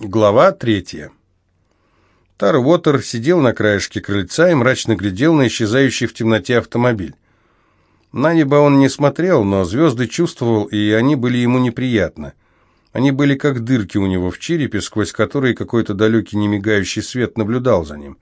Глава третья. Тар Уотер сидел на краешке крыльца и мрачно глядел на исчезающий в темноте автомобиль. На небо он не смотрел, но звезды чувствовал, и они были ему неприятны. Они были как дырки у него в черепе, сквозь которые какой-то далекий немигающий свет наблюдал за ним.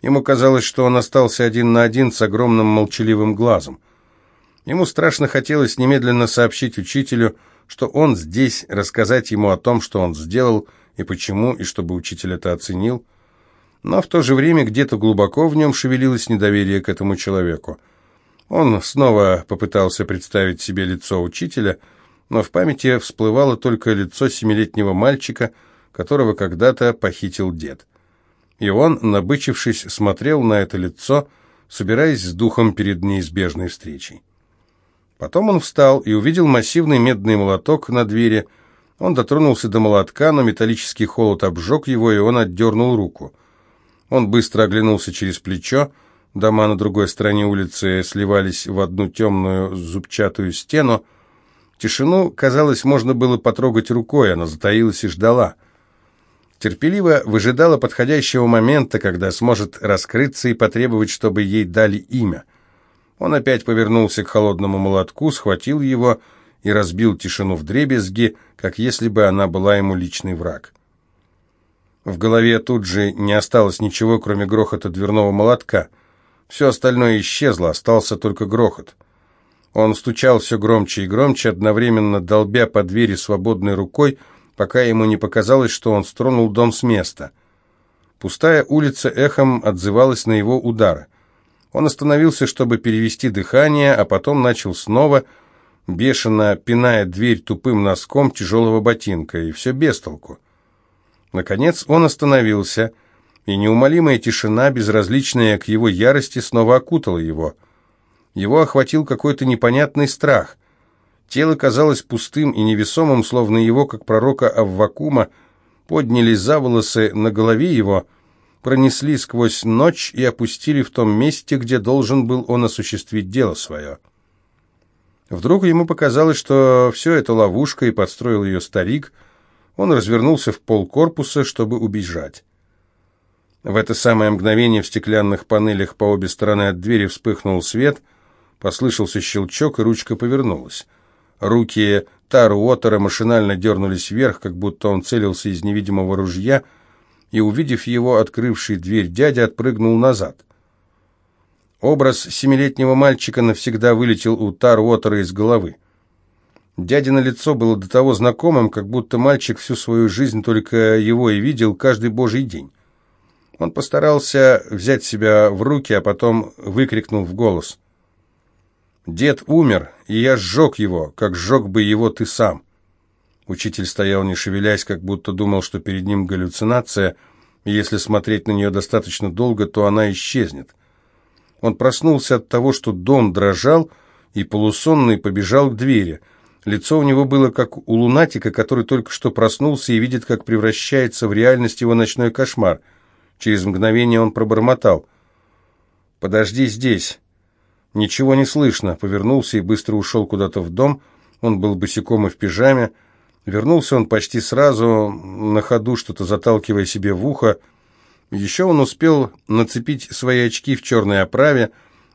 Ему казалось, что он остался один на один с огромным молчаливым глазом. Ему страшно хотелось немедленно сообщить учителю, что он здесь, рассказать ему о том, что он сделал, и почему, и чтобы учитель это оценил. Но в то же время где-то глубоко в нем шевелилось недоверие к этому человеку. Он снова попытался представить себе лицо учителя, но в памяти всплывало только лицо семилетнего мальчика, которого когда-то похитил дед. И он, набычившись, смотрел на это лицо, собираясь с духом перед неизбежной встречей. Потом он встал и увидел массивный медный молоток на двери, он дотронулся до молотка, но металлический холод обжег его, и он отдернул руку. Он быстро оглянулся через плечо. Дома на другой стороне улицы сливались в одну темную зубчатую стену. Тишину, казалось, можно было потрогать рукой, она затаилась и ждала. Терпеливо выжидала подходящего момента, когда сможет раскрыться и потребовать, чтобы ей дали имя. Он опять повернулся к холодному молотку, схватил его и разбил тишину в дребезги, как если бы она была ему личный враг. В голове тут же не осталось ничего, кроме грохота дверного молотка. Все остальное исчезло, остался только грохот. Он стучал все громче и громче, одновременно долбя по двери свободной рукой, пока ему не показалось, что он стронул дом с места. Пустая улица эхом отзывалась на его удары. Он остановился, чтобы перевести дыхание, а потом начал снова, бешено пиная дверь тупым носком тяжелого ботинка, и все без толку. Наконец он остановился, и неумолимая тишина, безразличная к его ярости, снова окутала его. Его охватил какой-то непонятный страх. Тело казалось пустым и невесомым, словно его, как пророка Аввакума, подняли за волосы на голове его, пронесли сквозь ночь и опустили в том месте, где должен был он осуществить дело свое. Вдруг ему показалось, что все это ловушка, и подстроил ее старик. Он развернулся в пол корпуса, чтобы убежать. В это самое мгновение в стеклянных панелях по обе стороны от двери вспыхнул свет, послышался щелчок, и ручка повернулась. Руки Тару Уотера машинально дернулись вверх, как будто он целился из невидимого ружья, и, увидев его, открывший дверь дядя отпрыгнул назад. Образ семилетнего мальчика навсегда вылетел у Тар Уотера из головы. Дядино лицо было до того знакомым, как будто мальчик всю свою жизнь только его и видел каждый божий день. Он постарался взять себя в руки, а потом выкрикнул в голос. «Дед умер, и я сжег его, как сжег бы его ты сам». Учитель стоял не шевелясь, как будто думал, что перед ним галлюцинация, и если смотреть на нее достаточно долго, то она исчезнет. Он проснулся от того, что дом дрожал, и полусонный побежал к двери. Лицо у него было как у лунатика, который только что проснулся и видит, как превращается в реальность его ночной кошмар. Через мгновение он пробормотал. «Подожди здесь». Ничего не слышно. Повернулся и быстро ушел куда-то в дом. Он был босиком и в пижаме. Вернулся он почти сразу, на ходу что-то заталкивая себе в ухо, еще он успел нацепить свои очки в черной оправе,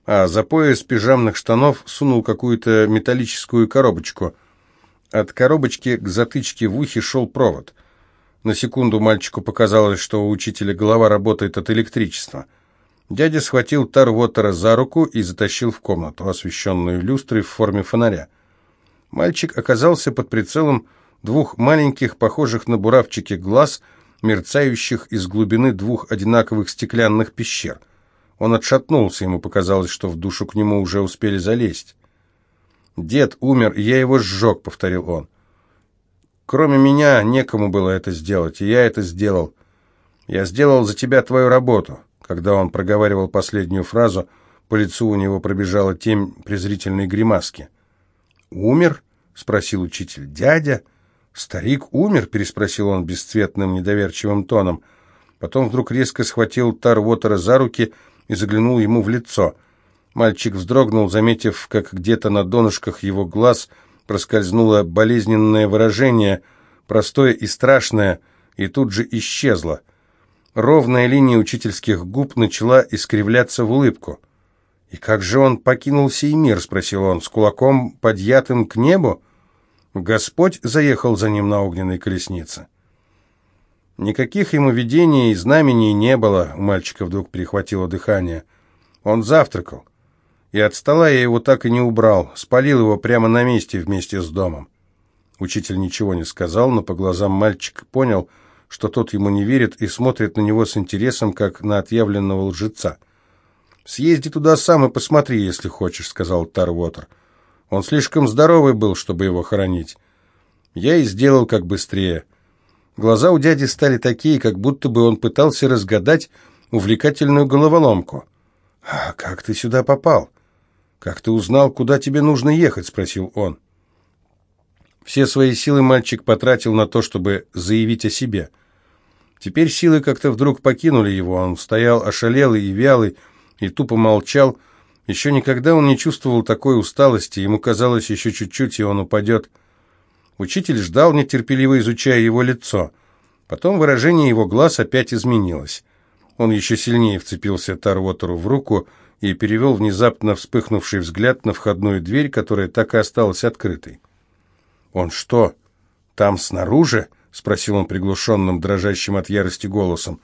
а за пояс пижамных штанов сунул какую-то металлическую коробочку. От коробочки к затычке в ухе шел провод. На секунду мальчику показалось, что у учителя голова работает от электричества. Дядя схватил Тарвотера за руку и затащил в комнату, освещенную люстрой в форме фонаря. Мальчик оказался под прицелом двух маленьких, похожих на буравчики глаз – мерцающих из глубины двух одинаковых стеклянных пещер. Он отшатнулся, ему показалось, что в душу к нему уже успели залезть. «Дед умер, и я его сжег», — повторил он. «Кроме меня некому было это сделать, и я это сделал. Я сделал за тебя твою работу». Когда он проговаривал последнюю фразу, по лицу у него пробежала тень презрительной гримаски. «Умер?» — спросил учитель. «Дядя?» «Старик умер?» – переспросил он бесцветным, недоверчивым тоном. Потом вдруг резко схватил Тарвотера за руки и заглянул ему в лицо. Мальчик вздрогнул, заметив, как где-то на донышках его глаз проскользнуло болезненное выражение, простое и страшное, и тут же исчезла. Ровная линия учительских губ начала искривляться в улыбку. «И как же он покинул сей мир?» — спросил он. «С кулаком, подъятым к небу?» Господь заехал за ним на огненной колеснице. Никаких ему видений и знамений не было, у мальчика вдруг перехватило дыхание. Он завтракал, и от стола я его так и не убрал, спалил его прямо на месте вместе с домом. Учитель ничего не сказал, но по глазам мальчик понял, что тот ему не верит и смотрит на него с интересом, как на отъявленного лжеца. «Съезди туда сам и посмотри, если хочешь», — сказал Тарвотер. «Он слишком здоровый был, чтобы его хоронить. Я и сделал как быстрее». Глаза у дяди стали такие, как будто бы он пытался разгадать увлекательную головоломку. «А как ты сюда попал? Как ты узнал, куда тебе нужно ехать?» — спросил он. Все свои силы мальчик потратил на то, чтобы заявить о себе. Теперь силы как-то вдруг покинули его, он стоял ошалелый и вялый, и тупо молчал. Еще никогда он не чувствовал такой усталости, ему казалось еще чуть-чуть, и он упадет. Учитель ждал, нетерпеливо изучая его лицо. Потом выражение его глаз опять изменилось. Он еще сильнее вцепился Тарвотеру в руку и перевел внезапно вспыхнувший взгляд на входную дверь, которая так и осталась открытой. «Он что, там снаружи?» — спросил он приглушенным, дрожащим от ярости голосом.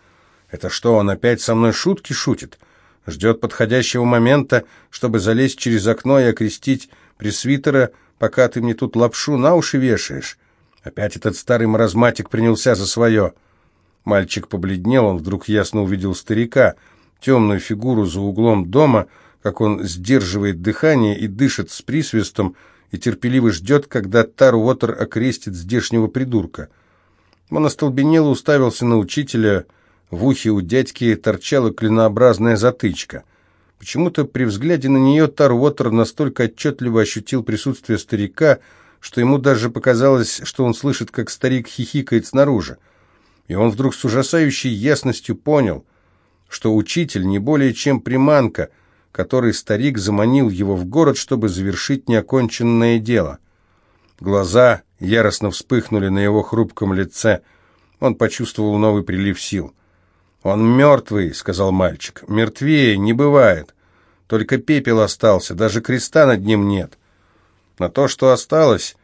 «Это что, он опять со мной шутки шутит? Ждет подходящего момента, чтобы залезть через окно и окрестить пресвитера, пока ты мне тут лапшу на уши вешаешь? Опять этот старый маразматик принялся за свое». Мальчик побледнел, он вдруг ясно увидел старика, темную фигуру за углом дома, как он сдерживает дыхание и дышит с присвистом, и терпеливо ждет, когда Тар-Уотер окрестит здешнего придурка. Он остолбенело уставился на учителя, в ухе у дядьки торчала клинообразная затычка. Почему-то при взгляде на нее Тар-Уотер настолько отчетливо ощутил присутствие старика, что ему даже показалось, что он слышит, как старик хихикает снаружи. И он вдруг с ужасающей ясностью понял, что учитель не более чем приманка — который старик заманил его в город, чтобы завершить неоконченное дело. Глаза яростно вспыхнули на его хрупком лице. Он почувствовал новый прилив сил. «Он мертвый», — сказал мальчик. «Мертвее не бывает. Только пепел остался, даже креста над ним нет. На то, что осталось,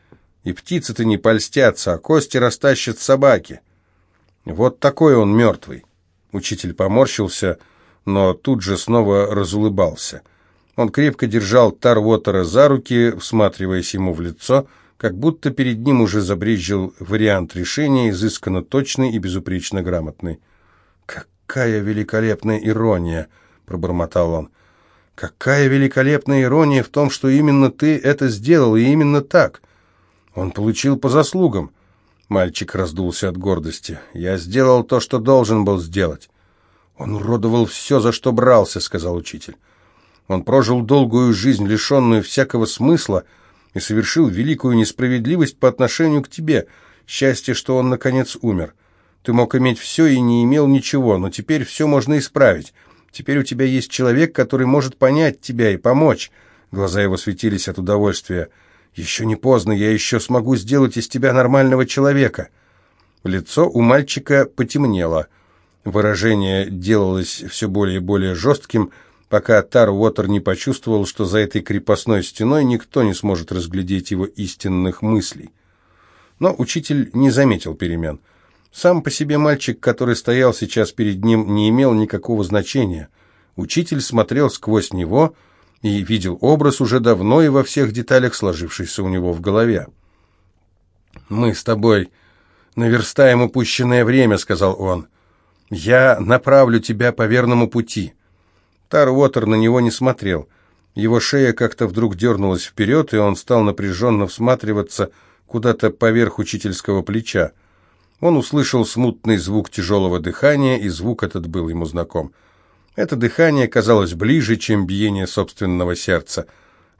и птицы-то не польстятся, а кости растащат собаки. Вот такой он мертвый». Учитель поморщился, — но тут же снова разулыбался. Он крепко держал Тарвотера за руки, всматриваясь ему в лицо, как будто перед ним уже забрезжил вариант решения, изысканно точный и безупречно грамотный. «Какая великолепная ирония!» — пробормотал он. «Какая великолепная ирония в том, что именно ты это сделал, и именно так!» Он получил по заслугам. Мальчик раздулся от гордости. «Я сделал то, что должен был сделать. «Он уродовал все, за что брался», — сказал учитель. «Он прожил долгую жизнь, лишенную всякого смысла, и совершил великую несправедливость по отношению к тебе. Счастье, что он, наконец, умер. Ты мог иметь все и не имел ничего, но теперь все можно исправить. Теперь у тебя есть человек, который может понять тебя и помочь». Глаза его светились от удовольствия. «Еще не поздно, я еще смогу сделать из тебя нормального человека». Лицо у мальчика потемнело — Выражение делалось все более и более жестким, пока Тар Уотер не почувствовал, что за этой крепостной стеной никто не сможет разглядеть его истинных мыслей. Но учитель не заметил перемен. Сам по себе мальчик, который стоял сейчас перед ним, не имел никакого значения. Учитель смотрел сквозь него и видел образ уже давно и во всех деталях, сложившийся у него в голове. «Мы с тобой наверстаем упущенное время», — сказал он. «Я направлю тебя по верному пути». Тарвотер на него не смотрел. Его шея как-то вдруг дернулась вперед, и он стал напряженно всматриваться куда-то поверх учительского плеча. Он услышал смутный звук тяжелого дыхания, и звук этот был ему знаком. Это дыхание казалось ближе, чем биение собственного сердца.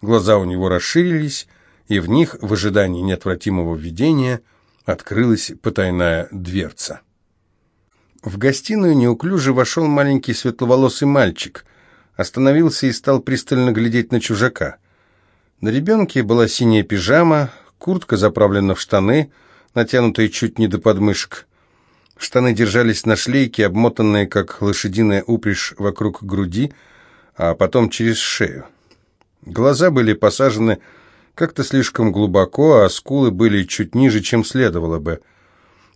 Глаза у него расширились, и в них, в ожидании неотвратимого видения, открылась потайная дверца. В гостиную неуклюже вошел маленький светловолосый мальчик, остановился и стал пристально глядеть на чужака. На ребенке была синяя пижама, куртка заправлена в штаны, натянутые чуть не до подмышек. Штаны держались на шлейке, обмотанные, как лошадиная упряжь, вокруг груди, а потом через шею. Глаза были посажены как-то слишком глубоко, а скулы были чуть ниже, чем следовало бы.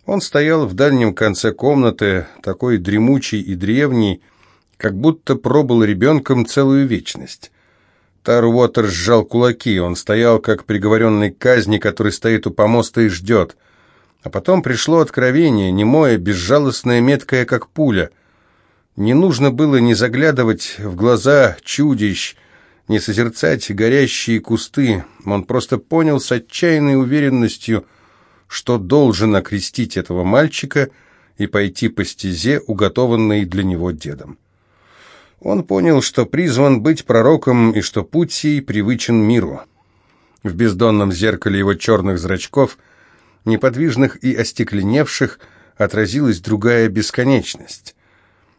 Он стоял в дальнем конце комнаты, такой дремучий и древний, как будто пробыл ребенком целую вечность. Тарвотер сжал кулаки, он стоял как приговоренный к казни, который стоит у помоста и ждет. А потом пришло откровение, немое, безжалостное, меткое, как пуля. Не нужно было ни заглядывать в глаза чудищ, не созерцать горящие кусты. Он просто понял с отчаянной уверенностью, что должен окрестить этого мальчика и пойти по стезе, уготованной для него дедом. Он понял, что призван быть пророком и что путь сей привычен миру. В бездонном зеркале его черных зрачков – неподвижных и остекленевших, отразилась другая бесконечность.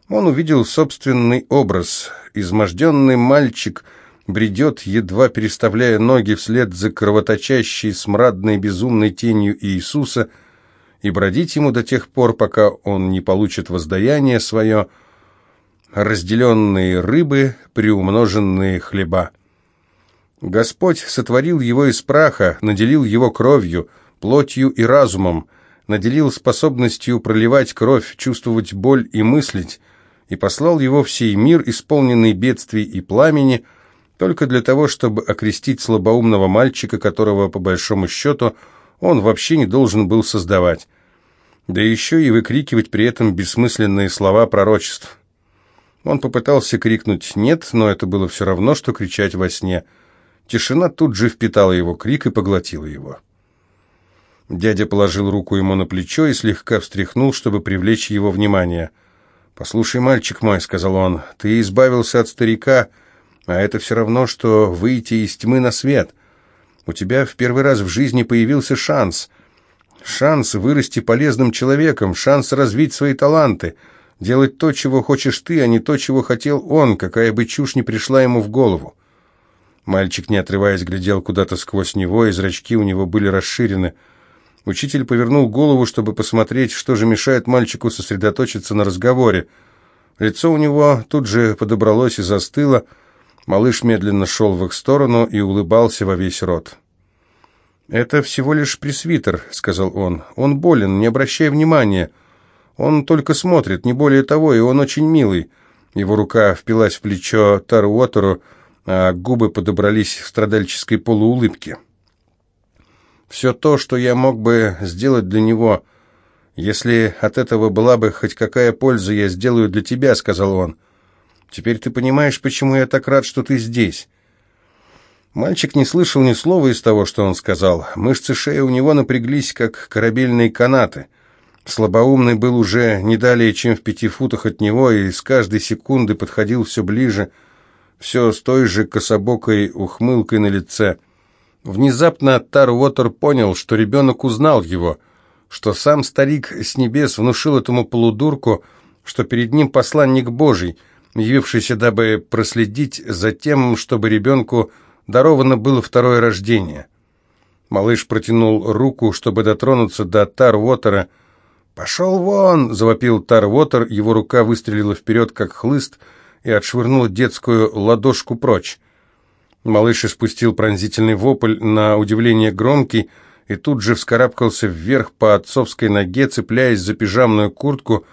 Он увидел собственный образ. Изможденный мальчик бредет, едва переставляя ноги вслед за кровоточащей, смрадной, безумной тенью Иисуса, и бродить ему до тех пор, пока он не получит воздаяние свое, разделенные рыбы, приумноженные хлеба. Господь сотворил его из праха, наделил его кровью, плотью и разумом, наделил способностью проливать кровь, чувствовать боль и мыслить, и послал его в сей мир, исполненный бедствий и пламени, только для того, чтобы окрестить слабоумного мальчика, которого, по большому счету, он вообще не должен был создавать. Да еще и выкрикивать при этом бессмысленные слова пророчеств. Он попытался крикнуть «нет», но это было все равно, что кричать во сне. Тишина тут же впитала его крик и поглотила его. Дядя положил руку ему на плечо и слегка встряхнул, чтобы привлечь его внимание. «Послушай, мальчик мой», — сказал он, — «ты избавился от старика, а это все равно, что выйти из тьмы на свет. У тебя в первый раз в жизни появился шанс. Шанс вырасти полезным человеком, шанс развить свои таланты, делать то, чего хочешь ты, а не то, чего хотел он, какая бы чушь ни пришла ему в голову». Мальчик, не отрываясь, глядел куда-то сквозь него, и зрачки у него были расширены. Учитель повернул голову, чтобы посмотреть, что же мешает мальчику сосредоточиться на разговоре. Лицо у него тут же подобралось и застыло. Малыш медленно шел в их сторону и улыбался во весь рот. «Это всего лишь пресвитер», — сказал он. «Он болен, не обращай внимания. Он только смотрит, не более того, и он очень милый». Его рука впилась в плечо Таруотеру, а губы подобрались в страдальческой полуулыбке. Все то, что я мог бы сделать для него, если от этого была бы хоть какая польза, я сделаю для тебя», — сказал он. «Теперь ты понимаешь, почему я так рад, что ты здесь». Мальчик не слышал ни слова из того, что он сказал. Мышцы шеи у него напряглись, как корабельные канаты. Слабоумный был уже не далее, чем в пяти футах от него, и с каждой секунды подходил все ближе, все с той же кособокой ухмылкой на лице. Внезапно Тарвотер понял, что ребенок узнал его, что сам старик с небес внушил этому полудурку, что перед ним посланник Божий, явившийся, дабы проследить за тем, чтобы ребенку даровано было второе рождение. Малыш протянул руку, чтобы дотронуться до Тарвотера. «Пошел вон!» — завопил Тарвотер, его рука выстрелила вперед, как хлыст, и отшвырнула детскую ладошку прочь. Малыш испустил пронзительный вопль, на удивление громкий, и тут же вскарабкался вверх по отцовской ноге, цепляясь за пижамную куртку,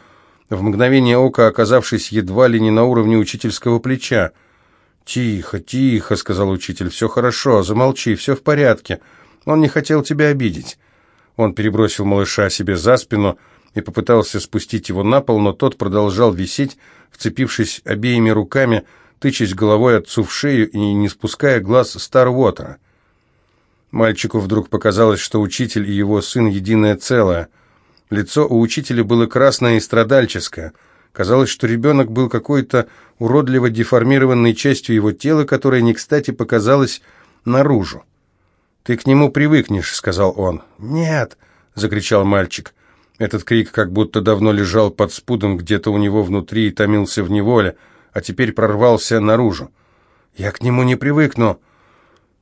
в мгновение ока оказавшись едва ли не на уровне учительского плеча. «Тихо, тихо», — сказал учитель, — «все хорошо, замолчи, все в порядке. Он не хотел тебя обидеть». Он перебросил малыша себе за спину и попытался спустить его на пол, но тот продолжал висеть, вцепившись обеими руками, — тычась головой отцу в шею и не спуская глаз Старвотера. Мальчику вдруг показалось, что учитель и его сын единое целое. Лицо у учителя было красное и страдальческое. Казалось, что ребенок был какой-то уродливо деформированной частью его тела, которая не кстати показалась наружу. «Ты к нему привыкнешь», — сказал он. «Нет», — закричал мальчик. Этот крик как будто давно лежал под спудом где-то у него внутри и томился в неволе а теперь прорвался наружу. «Я к нему не привыкну.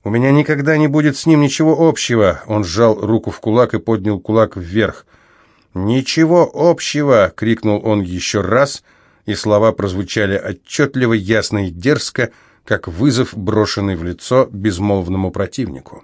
У меня никогда не будет с ним ничего общего». Он сжал руку в кулак и поднял кулак вверх. «Ничего общего!» — крикнул он еще раз, и слова прозвучали отчетливо, ясно и дерзко, как вызов, брошенный в лицо безмолвному противнику.